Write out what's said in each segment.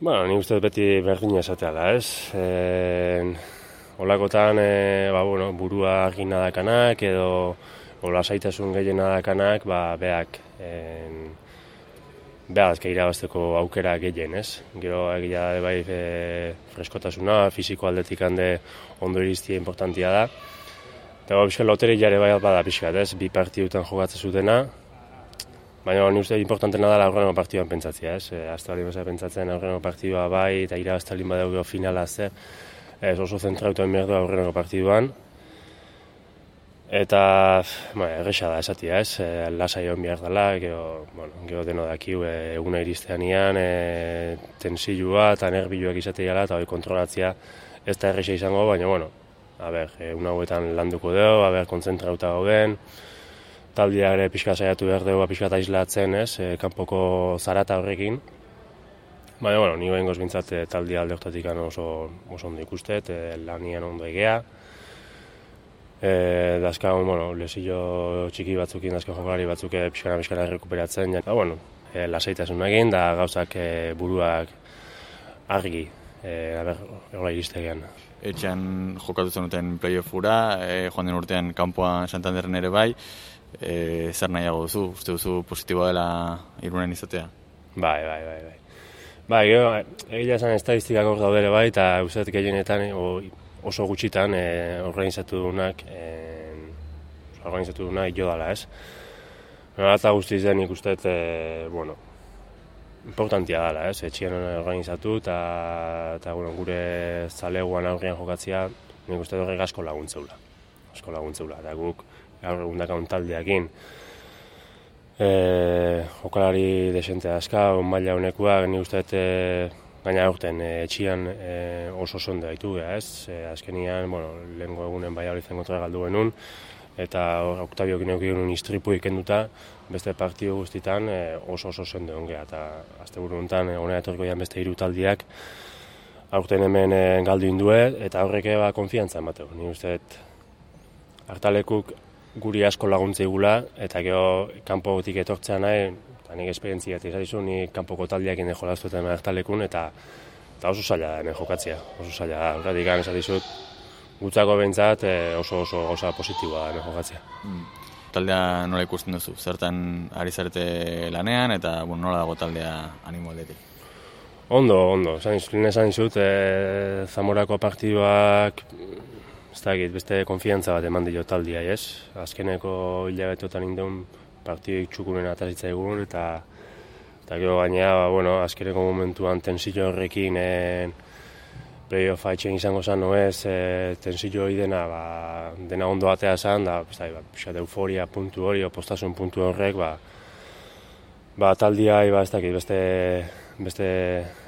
Bueno, ni uste beti berdin esatea ez? E, olakotan, e, ba, bueno, burua argina dakanak, edo ola saitasun gehiena dakanak, ba, beak, e, behazke irabazteko aukera gehien, ez? Gero egia da bai e, freskotasuna, fiziko aldetik hande ondo iriztia importantia da. Eta ba, bizka loteri jare bai bada pixkat, ez? Bi partidutan jogatzen zutena, Baina ni uste importantena da aurreneko partiduan pentsatzea, ez? E, Azte bali pentsatzen aurreneko partidua bai, eta irabaztalin badaugo finala ze, ez oso zentrautu egin behar du aurreneko partiduan. Eta, ba, erresa da esatia, ez? E, lasai hon behar dela, geho, bueno, geho deno dakiu, e, eguna iristean ian, e, tensilua eta nerbiluak izatea eta hori kontrolatzea ez da erresa izango, baina, bueno, a ber, e, una hauetan landuko dugu, a ber, konzentrauta gauden, taldia ere pixka saiatu behar dugu pixka islatzen, ez, e, kanpoko zarata horrekin. Baina, bueno, nio bengoz bintzat e, taldia alde hortatik oso, oso ondo ikustet, e, lanien ondo egea. E, dazka, bueno, lesillo txiki batzukin, dazka jokalari batzuk e, pixkana pixkana rekuperatzen. Ja, bueno, e, lasaitasun egin, da gauzak e, buruak argi, e, aber, hola iristegean. Etxean jokatu zenuten playoffura, e, joan den urtean kanpoan Santanderren ere bai, e, zer nahiago duzu, uste duzu positiboa dela irunen izatea? Bai, bai, bai, bai. Bai, gero, egia esan estadistikak hor daudere bai, eta uste gehienetan oso gutxitan e, organizatu dunak, e, organizatu dunak jo dala, ez? Eta guztiz den uste, e, bueno, importantia dela, ez? Etxien organizatu eta, eta bueno, gure zaleguan aurrian jokatzea, nik uste horrek asko laguntzeula. Asko laguntzeula, eta guk gaur egun dakon taldeakin. E, jokalari desente aska, maila honekua, ni uste e, gaina aurten e, etxian e, oso sonde gaitu ez? E, azkenian, bueno, lehenko egunen bai hori zen kontra galdu genuen, eta Octavio gineuk egun istripu ikenduta, beste partio guztitan e, oso oso sonde ongea, eta azte buru honetan, e, etorko beste hiru taldiak, aurten hemen e, galdu indue, eta horrek eba konfiantza emateu. Ni uste, hartalekuk guri asko laguntza igula, eta gero kanpo gotik etortzea nahi, eta nik esperientzia izan ni kanpoko taldeak ine jolaztu eta hartalekun, eta, eta oso zaila da, jokatzea, oso zaila da, horretik gan esan dizut, gutzako behintzat eh, oso oso oso positiboa da jokatzea. Mm. Taldea nola ikusten duzu, zertan ari zarete lanean, eta bueno, nola dago taldea animo aldetik? Ondo, ondo, esan dizut, e, Zamorako partiduak ez da beste konfiantza bat eman dio taldia, ez? Azkeneko hilabetotan induen partidik txukunen atazitza egun, eta eta gero gainea, ba, bueno, azkeneko momentuan tensio horrekin e, playoff haitxen izango zen, no ez, e, tensio hori dena, ba, dena ondo batea zen, da, da, ba, euforia puntu hori, opostasun puntu horrek, ba, ba taldia, ba, ez dakit, beste beste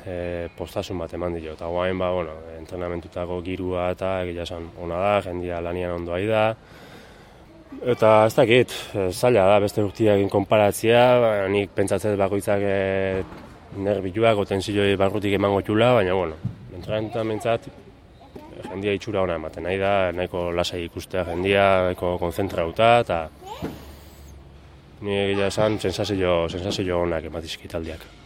e, postasun bat eman dio. Eta guain, ba, bueno, entrenamentutako girua eta egia esan ona da, jendia lanian ondoa da. Eta ez dakit, e, zaila da, beste urtiak konparatzea, ba, nik pentsatzen bakoitzak e, nerbiluak, otenziloi barrutik emango txula, baina, bueno, entrenamentzat jendia itxura ona ematen nahi da, nahiko lasai ikustea jendia, nahiko konzentrauta, eta ni egia esan sensazio, sensazio onak ematizki taldiak.